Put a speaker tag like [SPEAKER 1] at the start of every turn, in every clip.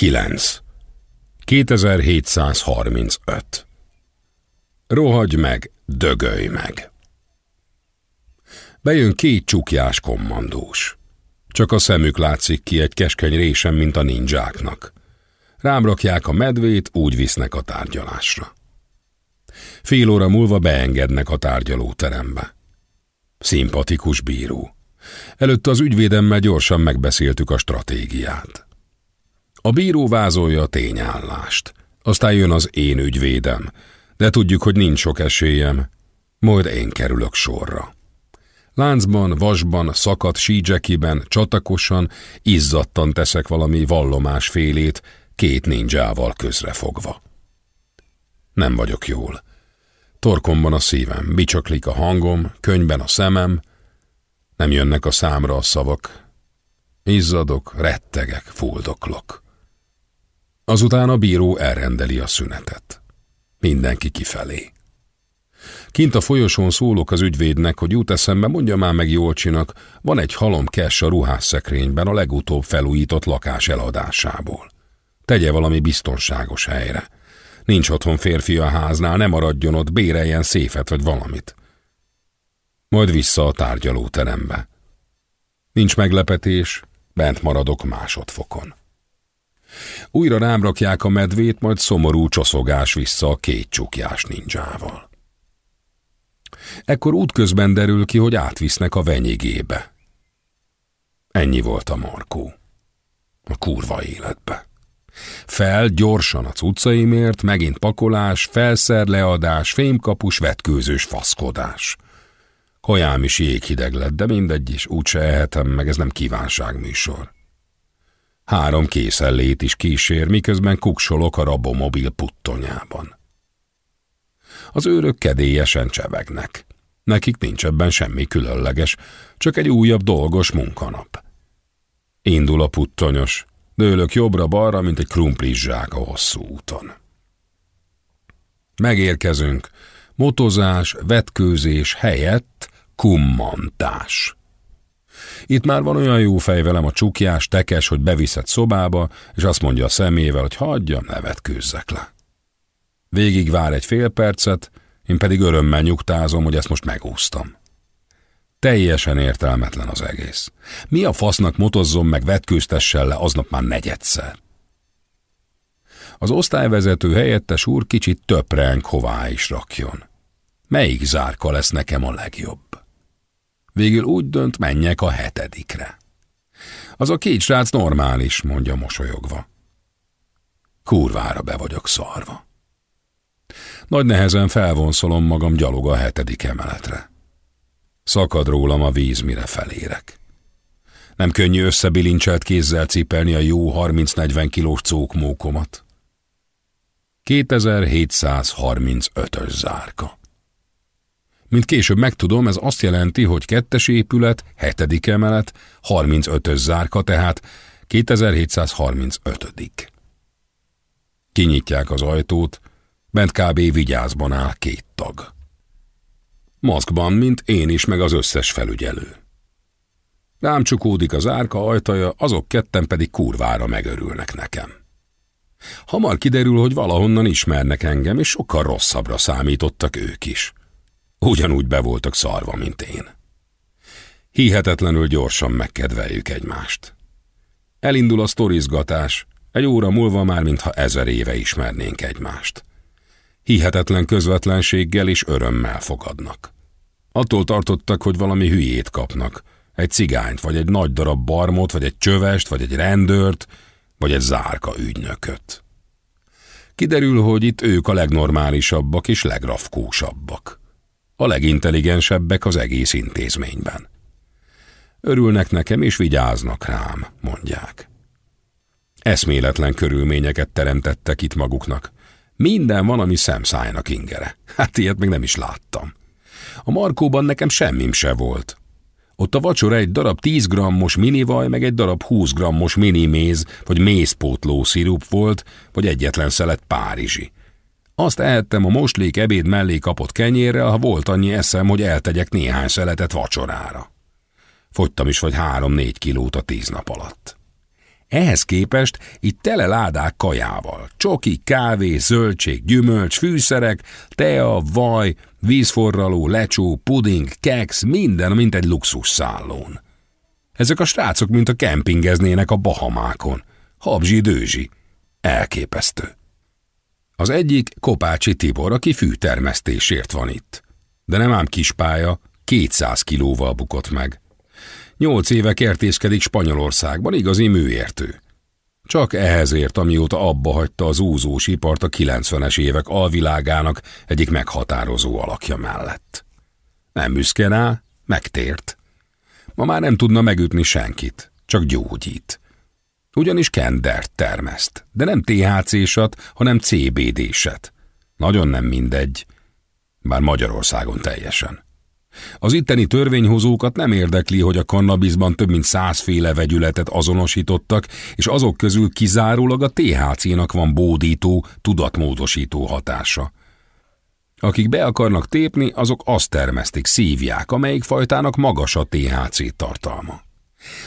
[SPEAKER 1] 9. 2735 Rohagy meg, dögölj meg! Bejön két csukjás kommandós. Csak a szemük látszik ki egy keskeny résen, mint a ninjáknak. Rám rakják a medvét, úgy visznek a tárgyalásra. Fél óra múlva beengednek a tárgyalóterembe. Szimpatikus bíró. Előtte az ügyvédemmel gyorsan megbeszéltük a stratégiát. A bíró vázolja a tényállást. Aztán jön az én ügyvédem, de tudjuk, hogy nincs sok esélyem. Majd én kerülök sorra. Láncban, vasban, szakadt sídzsekiben, csatakosan, izzadtan teszek valami vallomásfélét, két ninjával közrefogva. Nem vagyok jól. Torkomban a szívem, bicsaklik a hangom, könyben a szemem, nem jönnek a számra a szavak. Izzadok, rettegek, fuldoklok. Azután a bíró elrendeli a szünetet. Mindenki kifelé. Kint a folyosón szólok az ügyvédnek, hogy jut eszembe, mondja már meg Jolcsinak, van egy halom kess a ruhásszekrényben a legutóbb felújított lakás eladásából. Tegye valami biztonságos helyre. Nincs otthon férfi a háznál, nem maradjon ott, béreljen széfet vagy valamit. Majd vissza a tárgyalóterembe. Nincs meglepetés, bent maradok másodfokon. Újra rám rakják a medvét, majd szomorú csoszogás vissza a két csukjás ninjával. Ekkor útközben derül ki, hogy átvisznek a venyigébe. Ennyi volt a Markó. A kurva életbe. Fel gyorsan a cuccaimért, megint pakolás, felszer, leadás, fémkapus, vetkőzős faszkodás. Kajám is jéghideg lett, de mindegy is, úgyse ehetem meg, ez nem kívánságműsor. Három készellét is kísér, miközben kuksolok a rabomobil puttonyában. Az őrök kedélyesen csevegnek. Nekik nincs ebben semmi különleges, csak egy újabb dolgos munkanap. Indul a puttonyos, dőlök jobbra-balra, mint egy krumplis zsák a hosszú úton. Megérkezünk. Motozás, vetkőzés helyett kummantás. Itt már van olyan jó fej velem a csukjás, tekes, hogy beviszed szobába, és azt mondja a szemével, hogy hagyja, ne vetkőzzek le. Végig vár egy fél percet, én pedig örömmel nyugtázom, hogy ezt most megúsztam. Teljesen értelmetlen az egész. Mi a fasznak motozzon meg vetkőztessen le aznap már negyedszer? Az osztályvezető helyettes úr kicsit töprenk hová is rakjon. Melyik zárka lesz nekem a legjobb? Végül úgy dönt, menjek a hetedikre. Az a két srác normális, mondja mosolyogva. Kurvára be vagyok szarva. Nagy nehezen felvonszolom magam gyalog a hetedik emeletre. Szakad rólam a víz, mire felérek. Nem könnyű összebilincselt kézzel cipelni a jó 30-40 kilós cókmókomat. 2735-ös zárka. Mint később megtudom, ez azt jelenti, hogy kettes épület, hetedik emelet, 35-ös zárka, tehát 2735. Kinyitják az ajtót, bent kb. vigyázban áll két tag. Maszkban, mint én is, meg az összes felügyelő. Rám csukódik az árka ajtaja, azok ketten pedig kurvára megörülnek nekem. Hamar kiderül, hogy valahonnan ismernek engem, és sokkal rosszabbra számítottak ők is. Ugyanúgy be voltak szarva, mint én. Hihetetlenül gyorsan megkedveljük egymást. Elindul a sztorizgatás, egy óra múlva már mintha ezer éve ismernénk egymást. Hihetetlen közvetlenséggel és örömmel fogadnak. Attól tartottak, hogy valami hülyét kapnak, egy cigányt, vagy egy nagy darab barmot, vagy egy csövest, vagy egy rendőrt, vagy egy zárka ügynököt. Kiderül, hogy itt ők a legnormálisabbak és legrafkósabbak a legintelligensebbek az egész intézményben. Örülnek nekem és vigyáznak rám, mondják. Eszméletlen körülményeket teremtettek itt maguknak. Minden van, ami szemszájnak ingere. Hát ilyet még nem is láttam. A Markóban nekem semmim se volt. Ott a vacsora egy darab 10 grammos minivaj, meg egy darab 20 grammos miniméz, vagy mézpótló szirup volt, vagy egyetlen szelet párizsi. Azt ehettem a moslék ebéd mellé kapott kenyérrel, ha volt annyi eszem, hogy eltegyek néhány szeletet vacsorára. Fogytam is vagy három-négy kilót a tíz nap alatt. Ehhez képest itt tele ládák kajával. Csoki, kávé, zöldség, gyümölcs, fűszerek, tea, vaj, vízforraló, lecsó, puding, keks, minden, mint egy luxusszállón. Ezek a srácok, mint a kempingeznének a Bahamákon. Habzsi-dőzsi. Elképesztő. Az egyik Kopácsi Tibor, aki fűtermesztésért van itt. De nem ám kispálya, 200 kilóval bukott meg. Nyolc éve kertészkedik Spanyolországban, igazi műértő. Csak ehhez ért, amióta abba hagyta az úzós ipart a 90-es évek alvilágának egyik meghatározó alakja mellett. Nem büszke rá, megtért. Ma már nem tudna megütni senkit, csak gyógyít. Ugyanis kendert termeszt, de nem THC-sat, hanem CBD-set. Nagyon nem mindegy, bár Magyarországon teljesen. Az itteni törvényhozókat nem érdekli, hogy a kannabisban több mint százféle vegyületet azonosítottak, és azok közül kizárólag a THC-nak van bódító, tudatmódosító hatása. Akik be akarnak tépni, azok azt termesztik, szívják, amelyik fajtának magas a THC tartalma.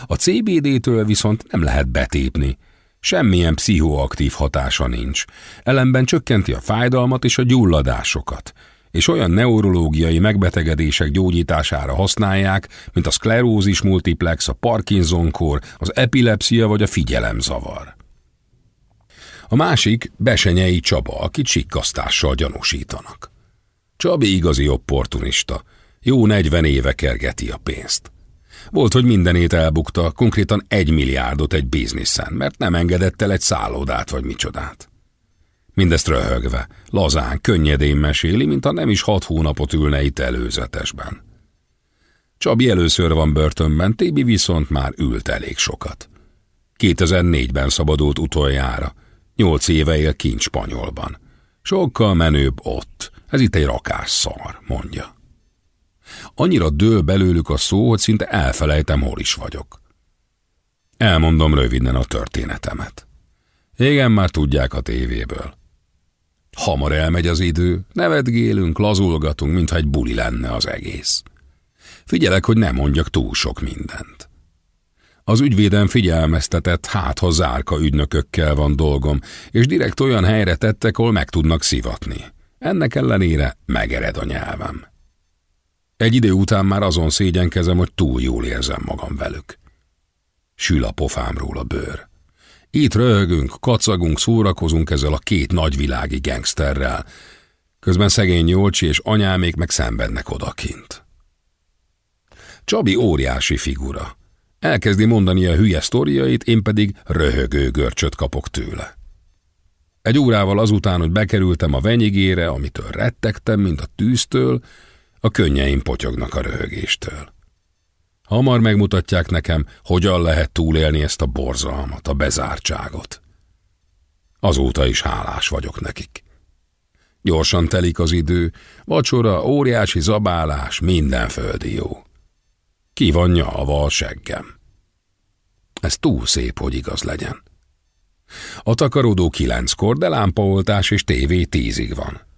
[SPEAKER 1] A CBD-től viszont nem lehet betépni. Semmilyen pszichoaktív hatása nincs. Ellenben csökkenti a fájdalmat és a gyulladásokat, és olyan neurológiai megbetegedések gyógyítására használják, mint a szklerózis multiplex, a Parkinson-kor, az epilepsia vagy a figyelemzavar. A másik Besenyei Csaba, akit sikkasztással gyanúsítanak. Csabi igazi opportunista, jó 40 éve kergeti a pénzt. Volt, hogy mindenét elbukta, konkrétan egy milliárdot egy bizniszen, mert nem engedett el egy szállodát vagy micsodát. Mindezt röhögve, lazán, könnyedén meséli, mint ha nem is hat hónapot ülne itt előzetesben. Csabi először van börtönben, Tébi viszont már ült elég sokat. 2004-ben szabadult utoljára, nyolc éve él kint Spanyolban. Sokkal menőbb ott, ez itt egy rakás szar, mondja. Annyira dől belőlük a szó, hogy szinte elfelejtem, hol is vagyok. Elmondom röviden a történetemet. Igen, már tudják a tévéből. Hamar elmegy az idő, nevetgélünk, lazulgatunk, mintha egy buli lenne az egész. Figyelek, hogy nem mondjak túl sok mindent. Az ügyvéden figyelmeztetett, hát ha zárka ügynökökkel van dolgom, és direkt olyan helyre tettek, ahol meg tudnak szivatni. Ennek ellenére megered a nyelvem. Egy idő után már azon szégyenkezem, hogy túl jól érzem magam velük. Sül a pofámról a bőr. Itt röhögünk, kacagunk, szórakozunk ezzel a két nagyvilági gangsterrel. Közben szegény Jolcsi és anyámék meg szenvednek odakint. Csabi óriási figura. Elkezdi mondani a hülye sztoriait, én pedig röhögő görcsöt kapok tőle. Egy órával azután, hogy bekerültem a venyigére, amitől rettegtem, mint a tűztől, a könnyeim potyognak a röhögéstől. Hamar megmutatják nekem, hogyan lehet túlélni ezt a borzalmat, a bezártságot. Azóta is hálás vagyok nekik. Gyorsan telik az idő, vacsora, óriási zabálás, minden földi jó. Ki van nyalva a seggem. Ez túl szép, hogy igaz legyen. A takarodó kilenckor, de lámpaoltás és tévé tízig van.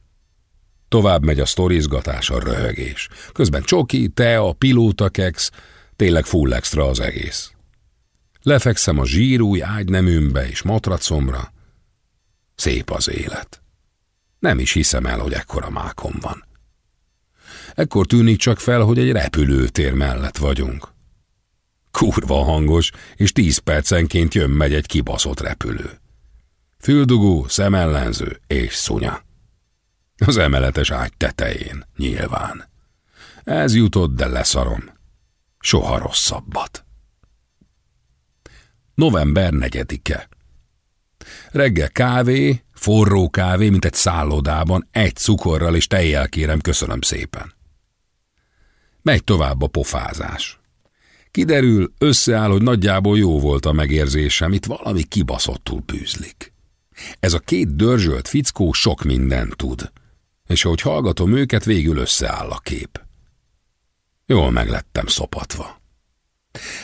[SPEAKER 1] Tovább megy a sztorizgatás, a röhögés. Közben csoki, te, a pilótakex, tényleg full extra az egész. Lefekszem a zsírúj ágyneműmbe és matracomra. Szép az élet. Nem is hiszem el, hogy ekkora mákom van. Ekkor tűnik csak fel, hogy egy repülőtér mellett vagyunk. Kurva hangos, és tíz percenként jön-megy egy kibaszott repülő. Füldugó, szemellenző és szunya. Az emeletes ágy tetején, nyilván. Ez jutott, de leszarom. Soha rosszabbat. November negyedike. Reggel kávé, forró kávé, mint egy szállodában, egy cukorral és tejjel kérem, köszönöm szépen. Megy tovább a pofázás. Kiderül, összeáll, hogy nagyjából jó volt a megérzésem, itt valami kibaszottul bűzlik. Ez a két dörzsölt fickó sok mindent tud és ahogy hallgatom őket, végül összeáll a kép. Jól meglettem szopatva.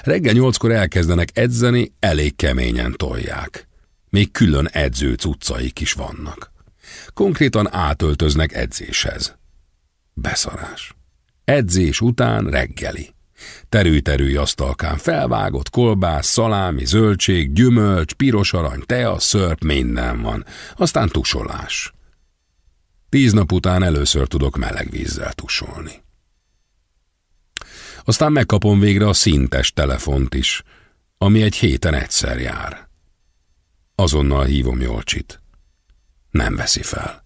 [SPEAKER 1] Reggel nyolckor elkezdenek edzeni, elég keményen tolják. Még külön edző cuccaik is vannak. Konkrétan átöltöznek edzéshez. Beszarás. Edzés után reggeli. Terű-terű asztalkán felvágott kolbász, szalámi, zöldség, gyümölcs, piros arany, tea, szörp, minden van. Aztán tusolás. Tíz nap után először tudok meleg vízzel tusolni. Aztán megkapom végre a szintes telefont is, ami egy héten egyszer jár. Azonnal hívom Jolcsit. Nem veszi fel.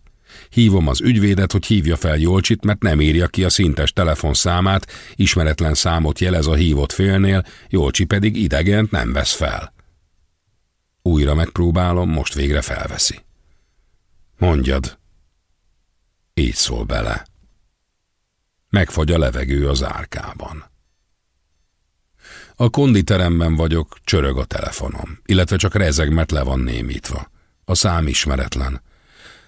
[SPEAKER 1] Hívom az ügyvédet, hogy hívja fel Jolcsit, mert nem írja ki a szintes telefonszámát, ismeretlen számot jelez a hívott félnél, Jolcsi pedig idegent nem vesz fel. Újra megpróbálom, most végre felveszi. Mondjad. Így szól bele. Megfagy a levegő az árkában. A konditeremben vagyok, csörög a telefonom, illetve csak rezeg, mert le van némítva. A szám ismeretlen.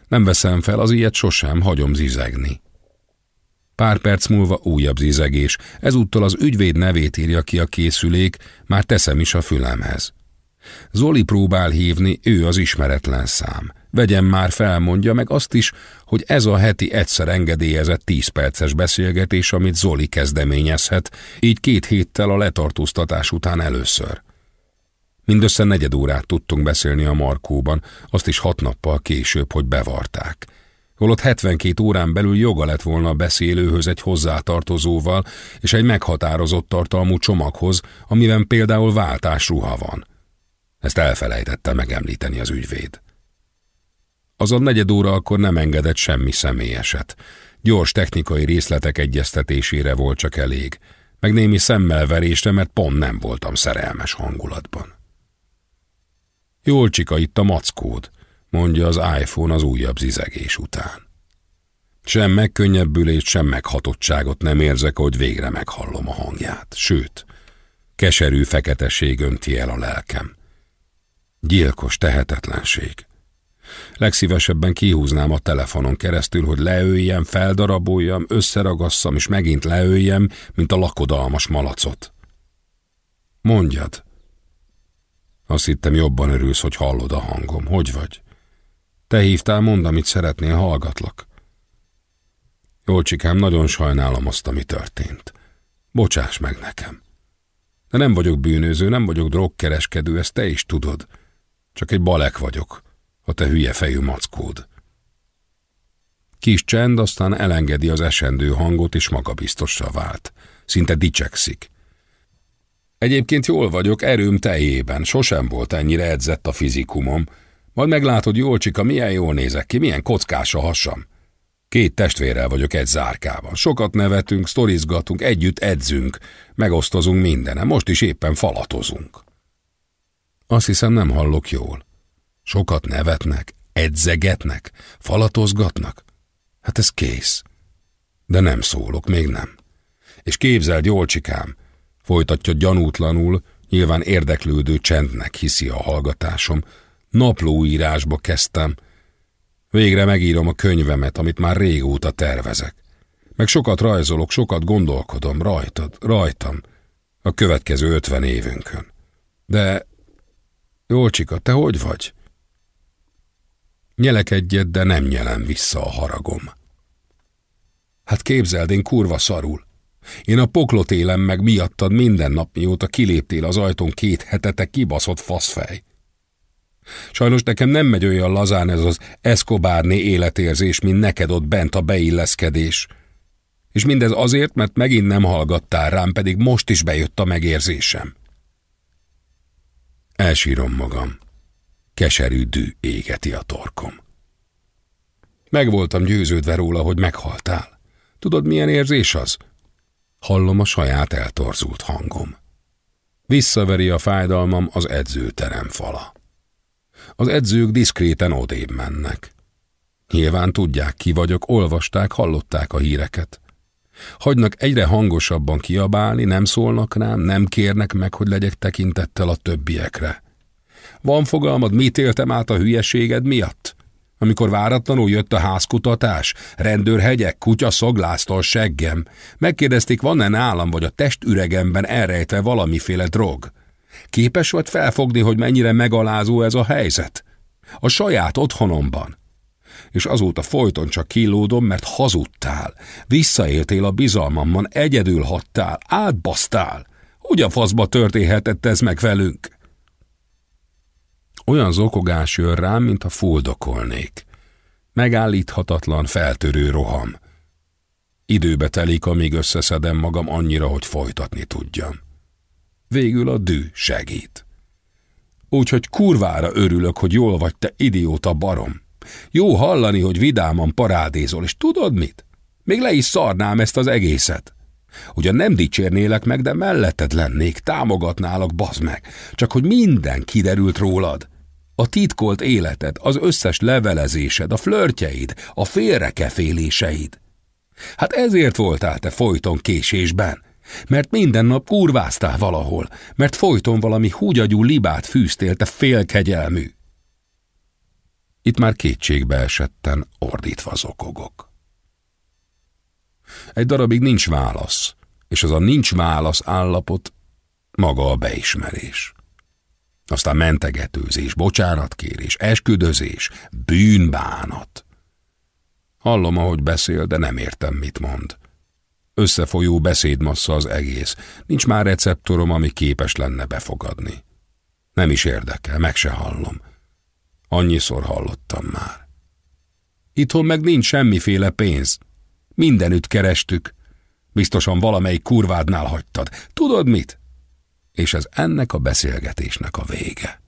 [SPEAKER 1] Nem veszem fel, az ilyet sosem, hagyom zizegni. Pár perc múlva újabb zizegés, ezúttal az ügyvéd nevét írja ki a készülék, már teszem is a fülemhez. Zoli próbál hívni, ő az ismeretlen szám. Vegyem már fel, mondja meg azt is, hogy ez a heti egyszer engedélyezett tíz perces beszélgetés, amit Zoli kezdeményezhet, így két héttel a letartóztatás után először. Mindössze negyed órát tudtunk beszélni a Markóban, azt is hat nappal később, hogy bevarták. Holott 72 órán belül joga lett volna a beszélőhöz egy hozzátartozóval és egy meghatározott tartalmú csomaghoz, amiben például váltásruha van. Ezt elfelejtette megemlíteni az ügyvéd. Az a negyed óra akkor nem engedett semmi személyeset. Gyors technikai részletek egyeztetésére volt csak elég, meg némi szemmelverésre, mert pont nem voltam szerelmes hangulatban. Jól csika itt a mackód, mondja az iPhone az újabb zizegés után. Sem megkönnyebbülést, sem meghatottságot nem érzek, hogy végre meghallom a hangját. Sőt, keserű feketeség önti el a lelkem. Gyilkos tehetetlenség. Legszívesebben kihúznám a telefonon keresztül, hogy leöljem, feldaraboljam, összeragasszam, és megint leöljem, mint a lakodalmas malacot. Mondjad. Azt hittem jobban örülsz, hogy hallod a hangom. Hogy vagy? Te hívtál, mondd, amit szeretnél, hallgatlak. Jolcsikám, nagyon sajnálom azt, ami történt. Bocsáss meg nekem. De nem vagyok bűnöző, nem vagyok drogkereskedő, ezt te is tudod. Csak egy balek vagyok a te hülye fejű mackód. Kis csend, aztán elengedi az esendő hangot, és magabiztosra vált. Szinte dicsekszik. Egyébként jól vagyok, erőm tejében, sosem volt ennyire edzett a fizikumom. Majd meglátod, jól csika, milyen jól nézek ki, milyen kockás a hasam. Két testvérrel vagyok egy zárkában. Sokat nevetünk, sztorizgatunk, együtt edzünk, megosztozunk mindenem, most is éppen falatozunk. Azt hiszem nem hallok jól. Sokat nevetnek, edzegetnek, falatozgatnak. Hát ez kész. De nem szólok, még nem. És képzeld, jól csikám, folytatja gyanútlanul, nyilván érdeklődő csendnek hiszi a hallgatásom, naplóírásba kezdtem. Végre megírom a könyvemet, amit már régóta tervezek. Meg sokat rajzolok, sokat gondolkodom rajtad, rajtam, a következő ötven évünkön. De, Jolcsika, te hogy vagy? Nyelek egyet, de nem nyelem vissza a haragom. Hát képzeld, én kurva szarul. Én a poklot élem meg miattad minden nap, mióta kiléptél az ajtón két hetete kibaszott faszfej. Sajnos nekem nem megy olyan lazán ez az eszkobárné életérzés, mint neked ott bent a beilleszkedés. És mindez azért, mert megint nem hallgattál rám, pedig most is bejött a megérzésem. Elsírom magam. Keserű dű égeti a torkom. Meg voltam győződve róla, hogy meghaltál. Tudod, milyen érzés az? Hallom a saját eltorzult hangom. Visszaveri a fájdalmam az edzőterem fala. Az edzők diszkréten odébb mennek. Nyilván tudják, ki vagyok, olvasták, hallották a híreket. Hagynak egyre hangosabban kiabálni, nem szólnak rám, nem kérnek meg, hogy legyek tekintettel a többiekre. Van fogalmad, mit éltem át a hülyeséged miatt? Amikor váratlanul jött a házkutatás, rendőrhegyek, kutya szogláztal seggem, megkérdezték, van-e nálam vagy a testüregemben elrejtve valamiféle drog. Képes vagy felfogni, hogy mennyire megalázó ez a helyzet? A saját otthonomban. és azóta folyton csak kilódom, mert hazudtál. Visszaéltél a bizalmamban, egyedül hattál, átbasztál. Hogy a faszba történhetett ez meg velünk? Olyan zokogás jön rám, mintha fuldokolnék. Megállíthatatlan, feltörő roham. Időbe telik, amíg összeszedem magam annyira, hogy folytatni tudjam. Végül a dű segít. Úgyhogy kurvára örülök, hogy jól vagy, te idióta barom. Jó hallani, hogy vidáman parádézol, és tudod mit? Még le is szarnám ezt az egészet. Ugyan nem dicsérnélek meg, de melletted lennék, támogatnálak, bazd meg. Csak hogy minden kiderült rólad. A titkolt életed, az összes levelezésed, a flörtjeid, a félrekeféléseid. Hát ezért voltál te folyton késésben. Mert minden nap kurváztál valahol, mert folyton valami húgyagyú libát fűztél, te félkegyelmű. Itt már kétségbe esetten ordítva zokogok. Egy darabig nincs válasz, és az a nincs válasz állapot maga a beismerés. Aztán mentegetőzés, bocsánatkérés, esküdözés, bűnbánat. Hallom, ahogy beszél, de nem értem, mit mond. Összefolyó beszédmassza az egész. Nincs már receptorom, ami képes lenne befogadni. Nem is érdekel, meg se hallom. Annyiszor hallottam már. Itthon meg nincs semmiféle pénz. Mindenütt kerestük. Biztosan valamelyik kurvádnál hagytad. Tudod mit? És ez ennek a beszélgetésnek a vége.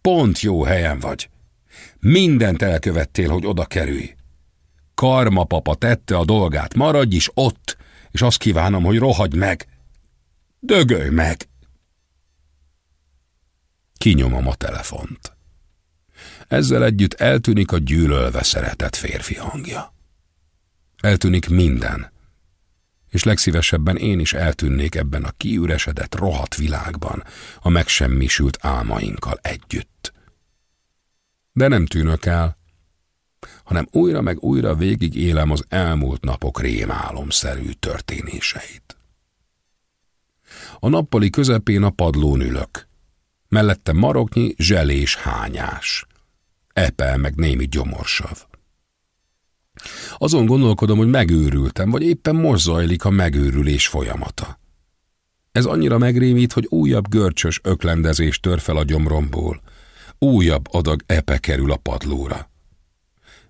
[SPEAKER 1] Pont jó helyen vagy. Mindent elkövettél, hogy oda kerülj. Karma papa tette a dolgát, maradj is ott, és azt kívánom, hogy rohagy meg. Dögölj meg! Kinyomom a telefont. Ezzel együtt eltűnik a gyűlölve szeretett férfi hangja. Eltűnik minden, és legszívesebben én is eltűnnék ebben a kiüresedett, rohadt világban, a megsemmisült álmainkkal együtt. De nem tűnök el, hanem újra meg újra végig élem az elmúlt napok rémálomszerű történéseit. A nappali közepén a padlón ülök. Mellette maroknyi, zselés hányás. Epel meg némi gyomorsav. Azon gondolkodom, hogy megőrültem, vagy éppen most zajlik a megőrülés folyamata. Ez annyira megrémít, hogy újabb görcsös öklendezés tör fel a gyomromból. Újabb adag epe kerül a padlóra.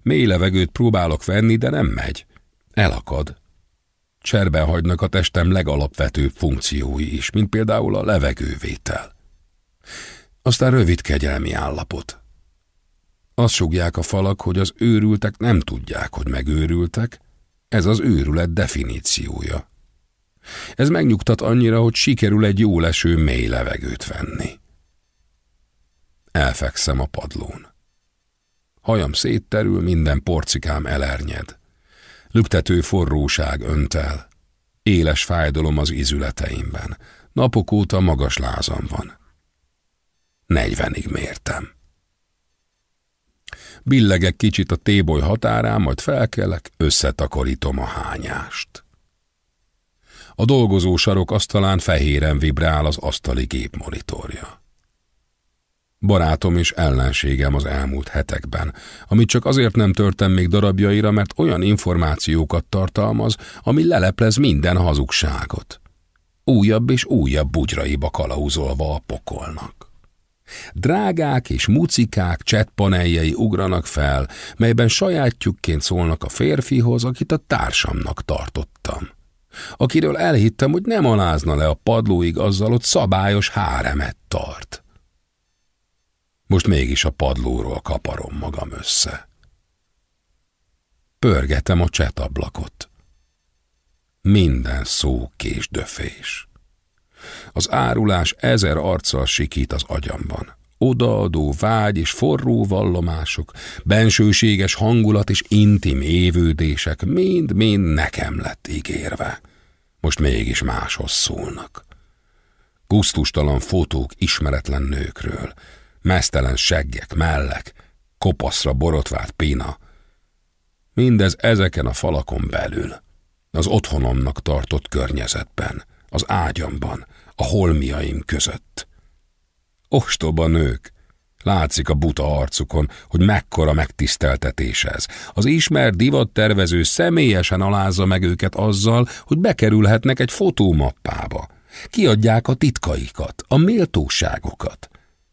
[SPEAKER 1] Mély levegőt próbálok venni, de nem megy. Elakad. Cserben hagynak a testem legalapvetőbb funkciói is, mint például a levegővétel. Aztán rövid kegyelmi állapot. Azt sugják a falak, hogy az őrültek nem tudják, hogy megőrültek, ez az őrület definíciója. Ez megnyugtat annyira, hogy sikerül egy jó leső mély levegőt venni. Elfekszem a padlón. Hajam szétterül, minden porcikám elernyed. Lüktető forróság önt el. Éles fájdalom az izületeimben. Napok óta magas lázam van. Negyvenig mértem. Billegek kicsit a téboly határán, majd felkelek, összetakarítom a hányást. A dolgozó sarok asztalán fehéren vibrál az asztali gépmonitorja barátom és ellenségem az elmúlt hetekben, amit csak azért nem törtem még darabjaira, mert olyan információkat tartalmaz, ami leleplez minden hazugságot. Újabb és újabb bugyraiba kalauzolva a pokolnak. Drágák és mucikák csetpaneljei ugranak fel, melyben sajátjukként szólnak a férfihoz, akit a társamnak tartottam. Akiről elhittem, hogy nem alázna le a padlóig azzal, hogy szabályos háremet tart. Most mégis a padlóról kaparom magam össze. Pörgetem a csetablakot. Minden szó késdöfés. Az árulás ezer arccal sikít az agyamban. Odaadó vágy és forró vallomások, bensőséges hangulat és intim évődések mind-mind nekem lett ígérve. Most mégis máshoz szólnak. Gusztustalan fotók ismeretlen nőkről, mesztelen seggek, mellek, kopaszra borotvált pina. Mindez ezeken a falakon belül, az otthonomnak tartott környezetben, az ágyamban, a holmiaim között. Ostoba nők, Látszik a buta arcukon, hogy mekkora megtiszteltetés ez. Az ismert divattervező személyesen alázza meg őket azzal, hogy bekerülhetnek egy fotómappába. Kiadják a titkaikat, a méltóságokat.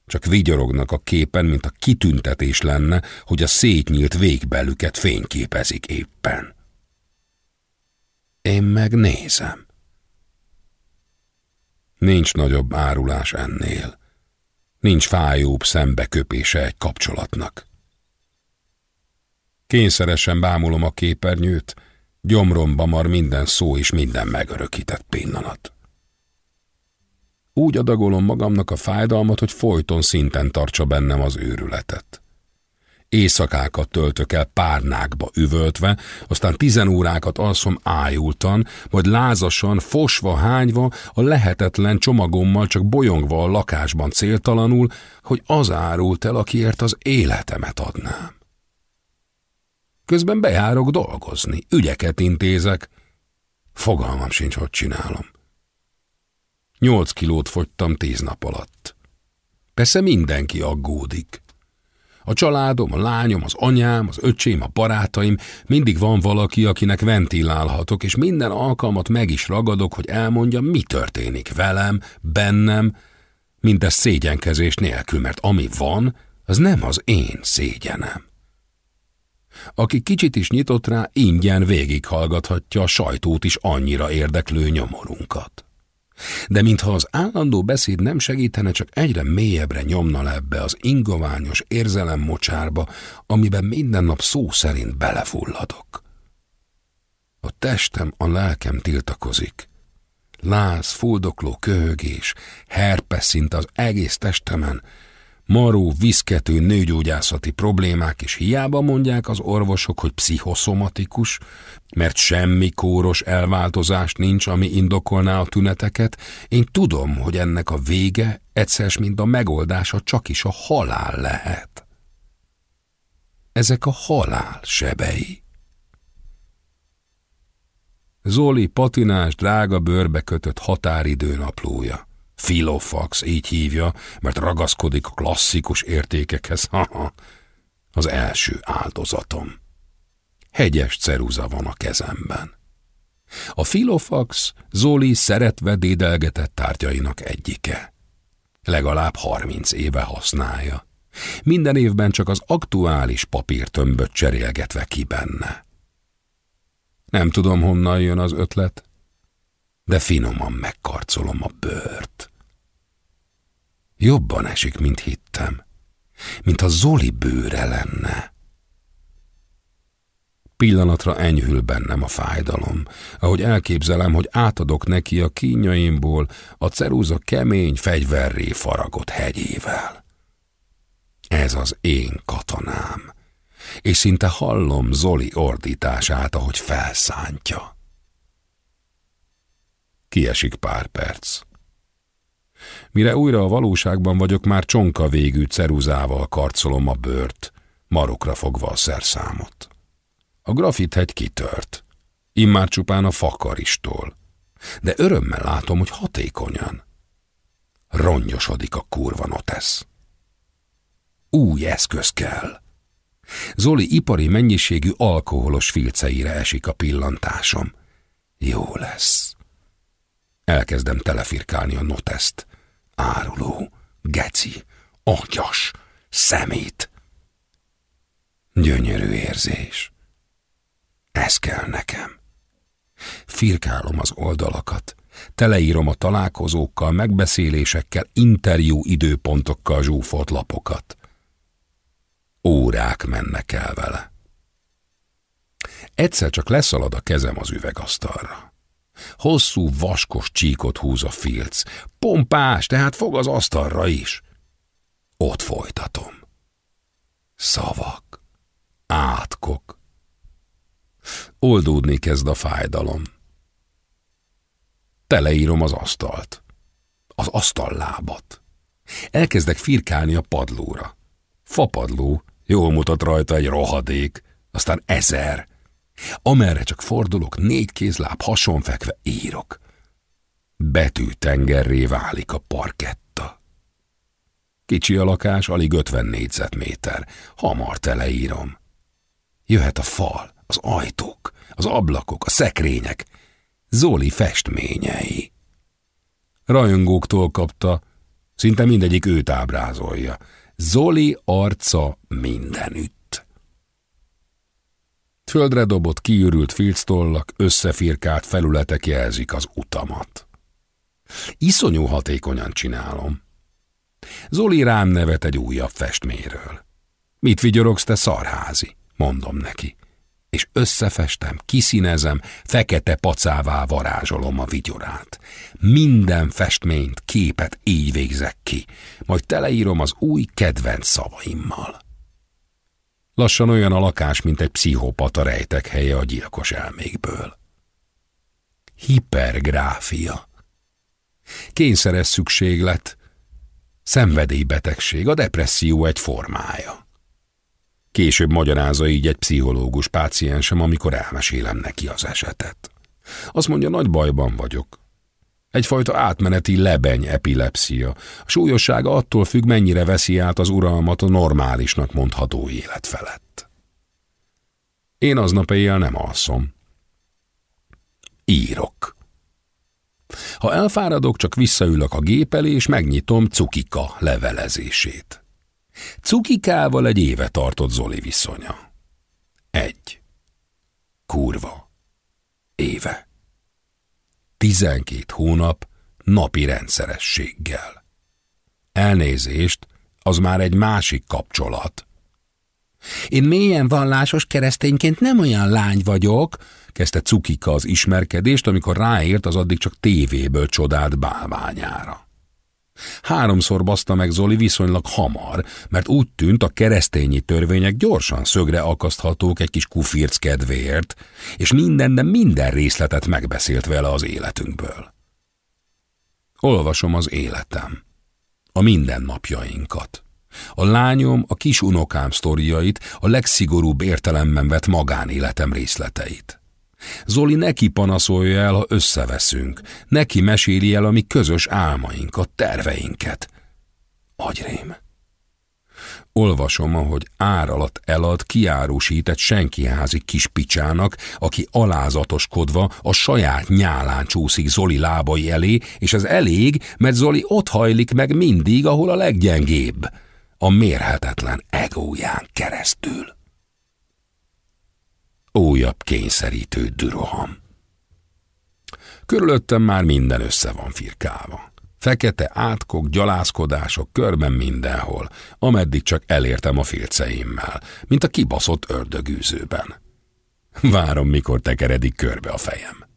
[SPEAKER 1] Csak vigyorognak a képen, mint a kitüntetés lenne, hogy a szétnyílt végbelüket fényképezik éppen. Én megnézem. Nincs nagyobb árulás ennél. Nincs fájóbb szembeköpése egy kapcsolatnak. Kényszeresen bámulom a képernyőt, gyomromba mar minden szó és minden megörökített pillanat. Úgy adagolom magamnak a fájdalmat, hogy folyton szinten tartsa bennem az őrületet. Éjszakákat töltök el párnákba üvöltve, aztán tizen órákat alszom ájultan, vagy lázasan, fosva, hányva, a lehetetlen csomagommal csak bolyongva a lakásban céltalanul, hogy az árult el, akiért az életemet adnám. Közben bejárok dolgozni, ügyeket intézek. Fogalmam sincs, hogy csinálom. Nyolc kilót fogytam tíz nap alatt. Persze mindenki aggódik. A családom, a lányom, az anyám, az öcsém, a barátaim, mindig van valaki, akinek ventilálhatok, és minden alkalmat meg is ragadok, hogy elmondjam, mi történik velem, bennem, mindez szégyenkezés nélkül, mert ami van, az nem az én szégyenem. Aki kicsit is nyitott rá, ingyen végighallgathatja a sajtót is annyira érdeklő nyomorunkat de mintha az állandó beszéd nem segítene, csak egyre mélyebbre nyomna le ebbe az ingoványos érzelem mocsárba, amiben minden nap szó szerint belefulladok. A testem, a lelkem tiltakozik. Láz, fuldokló köhögés, herpes szinte az egész testemen, maró, viszkető nőgyógyászati problémák, és hiába mondják az orvosok, hogy pszichoszomatikus, mert semmi kóros elváltozás nincs, ami indokolná a tüneteket, én tudom, hogy ennek a vége egyszer, mint a megoldása csak is a halál lehet. Ezek a halál sebei. Zoli patinás, drága bőrbe kötött határidő naplója. Filofax, így hívja, mert ragaszkodik a klasszikus értékekhez. Az első áldozatom. Hegyes ceruza van a kezemben. A Filofax Zoli szeretve dédelgetett tárgyainak egyike. Legalább harminc éve használja. Minden évben csak az aktuális papírtömböt cserélgetve ki benne. Nem tudom, honnan jön az ötlet, de finoman megkarcolom a bőrt. Jobban esik, mint hittem, mint a Zoli bőre lenne. Pillanatra enyhül bennem a fájdalom, ahogy elképzelem, hogy átadok neki a kínjaimból a ceruza kemény fegyverré faragott hegyével. Ez az én katonám, és szinte hallom Zoli ordítását, ahogy felszántja. Kiesik pár perc. Mire újra a valóságban vagyok, már csonka végű ceruzával karcolom a bőrt, marokra fogva a szerszámot. A grafithegy kitört, immár csupán a fakaristól, de örömmel látom, hogy hatékonyan. Rongyosodik a kurva notesz. Új eszköz kell. Zoli ipari mennyiségű alkoholos filceire esik a pillantásom. Jó lesz. Elkezdem telefirkálni a noteszt. Áruló, geci, atyas, szemét. Gyönyörű érzés. Ez kell nekem. Firkálom az oldalakat, teleírom a találkozókkal, megbeszélésekkel, interjú időpontokkal zsúfolt lapokat. Órák mennek el vele. Egyszer csak leszalad a kezem az üvegasztalra. Hosszú, vaskos csíkot húz a filc. Pompás, tehát fog az asztalra is. Ott folytatom. Szavak. Átkok. Oldódni kezd a fájdalom. Teleírom az asztalt. Az asztallábat. Elkezdek firkálni a padlóra. Fapadló, jól mutat rajta egy rohadék, aztán ezer, Amerre csak fordulok, négy kézláb hasonfekve írok. Betűtengerré válik a parketta. Kicsi a lakás, alig 50 négyzetméter. Hamar teleírom. Jöhet a fal, az ajtók, az ablakok, a szekrények. Zoli festményei. Rajongóktól kapta, szinte mindegyik őt ábrázolja. Zoli arca mindenütt. Földre dobott, kiürült filctollak, összefirkált felületek jelzik az utamat. Iszonyú hatékonyan csinálom. Zoli rám nevet egy újabb festméről. Mit vigyorogsz, te szarházi? Mondom neki. És összefestem, kiszínezem, fekete pacává varázsolom a vigyorát. Minden festményt, képet így végzek ki, majd teleírom az új kedvenc szavaimmal. Lassan olyan a lakás, mint egy pszichopata rejtek helye a gyilkos elmékből. Hipergráfia. Kényszeres szükséglet, Szenvedélybetegség, a depresszió egy formája. Később magyarázza így egy pszichológus páciensem, amikor elmesélem neki az esetet. Azt mondja, nagy bajban vagyok. Egyfajta átmeneti lebeny epilepsia. A súlyossága attól függ, mennyire veszi át az uralmat a normálisnak mondható élet felett. Én aznap éjjel nem alszom. Írok. Ha elfáradok, csak visszaülök a gép elé, és megnyitom Cukika levelezését. Cukikával egy éve tartott Zoli viszonya. Egy. Kurva. Éve. Tizenkét hónap napi rendszerességgel. Elnézést, az már egy másik kapcsolat. Én mélyen vallásos keresztényként nem olyan lány vagyok, kezdte Cukika az ismerkedést, amikor ráért az addig csak tévéből csodált bálványára. Háromszor baszta meg Zoli viszonylag hamar, mert úgy tűnt a keresztényi törvények gyorsan szögre akaszthatók egy kis kufirc kedvéért, és minden, de minden részletet megbeszélt vele az életünkből. Olvasom az életem, a mindennapjainkat. A lányom, a kis unokám sztoriait, a legszigorúbb értelemben vett magánéletem részleteit. Zoli neki panaszolja el, ha összeveszünk. Neki meséli el a mi közös álmainkat, terveinket. Agyrém. Olvasom, ahogy ár alatt elad kiárusít egy senkiházi kis picsának, aki alázatoskodva a saját nyálán csúszik Zoli lábai elé, és ez elég, mert Zoli ott hajlik meg mindig, ahol a leggyengébb, a mérhetetlen egóján keresztül újabb kényszerítő düroham. Körülöttem már minden össze van firkálva. Fekete átkok, gyalázkodások körben mindenhol, ameddig csak elértem a filceimmel, mint a kibaszott ördögűzőben. Várom, mikor tekeredik körbe a fejem.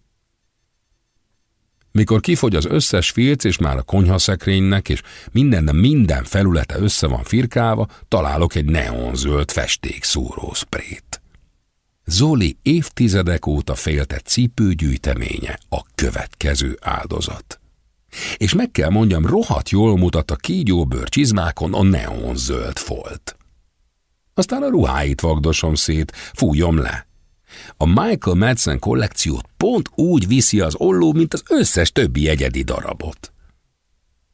[SPEAKER 1] Mikor kifogy az összes filc, és már a konyhaszekrénynek, és minden, de minden felülete össze van firkálva, találok egy neonzöld festékszúró sprét. Zoli évtizedek óta félte cipőgyűjteménye a következő áldozat. És meg kell mondjam, rohadt jól mutat a kígyóbőr csizmákon a neonzöld folt. Aztán a ruháit vagdosom szét, fújom le. A Michael Madsen kollekciót pont úgy viszi az olló, mint az összes többi egyedi darabot.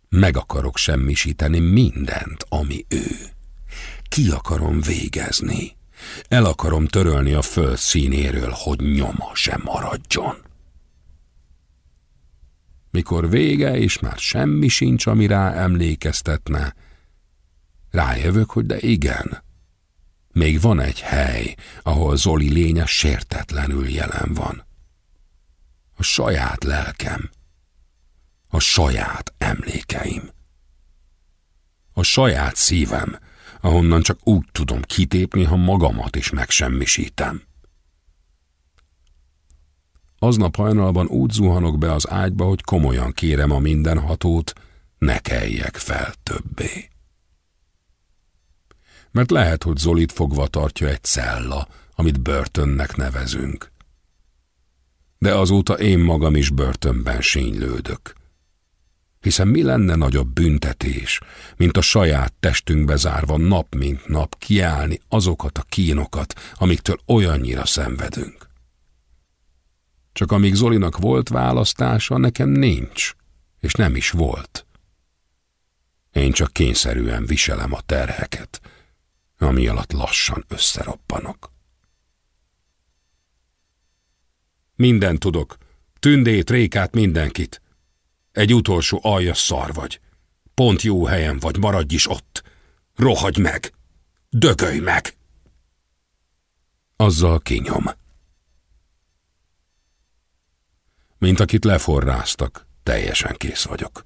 [SPEAKER 1] Meg akarok semmisíteni mindent, ami ő. Ki akarom végezni. El akarom törölni a föld színéről, hogy nyoma sem maradjon. Mikor vége, és már semmi sincs, ami rá emlékeztetne, rájövök, hogy de igen. Még van egy hely, ahol Zoli lénye sértetlenül jelen van. A saját lelkem. A saját emlékeim. A saját szívem, ahonnan csak úgy tudom kitépni, ha magamat is megsemmisítem. Aznap hajnalban úgy zuhanok be az ágyba, hogy komolyan kérem a mindenhatót, ne keljek fel többé. Mert lehet, hogy Zolit fogva tartja egy cella, amit börtönnek nevezünk. De azóta én magam is börtönben sínylődök hiszen mi lenne nagyobb büntetés, mint a saját testünkbe zárva nap mint nap kiállni azokat a kínokat, amiktől olyannyira szenvedünk. Csak amíg Zolinak volt választása, nekem nincs, és nem is volt. Én csak kényszerűen viselem a terheket, ami alatt lassan összeroppanok. Minden tudok. Tündét, rékát, mindenkit. Egy utolsó aljas szar vagy. Pont jó helyen vagy, maradj is ott. Rohagy meg! Dögölj meg! Azzal kinyom. Mint akit leforráztak, teljesen kész vagyok.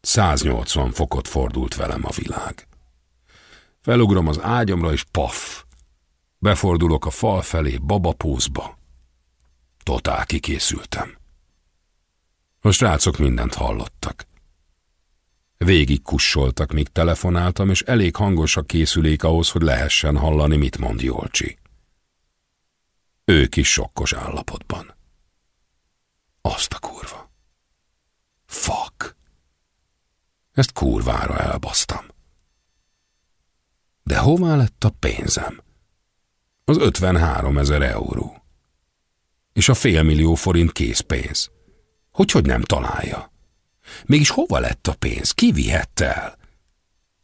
[SPEAKER 1] 180 fokot fordult velem a világ. Felugrom az ágyamra, és paf! Befordulok a fal felé, babapózba. Totál kikészültem. A srácok mindent hallottak. Végig kussoltak, míg telefonáltam, és elég hangos a készülék ahhoz, hogy lehessen hallani, mit mond Jolcsi. Ők is sokkos állapotban. Azt a kurva. Fuck. Ezt kurvára elbasztam. De hová lett a pénzem? Az 53 ezer euró. És a félmillió forint készpénz. Hogy hogy nem találja? Mégis hova lett a pénz? Ki vihette el?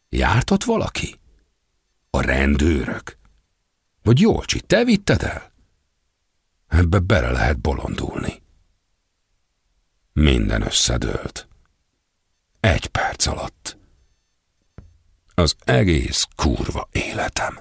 [SPEAKER 1] Járt ott valaki? A rendőrök? Vagy Jolcsi, te vitted el? Ebbe bele lehet bolondulni. Minden összedőlt. Egy perc alatt. Az egész kurva életem.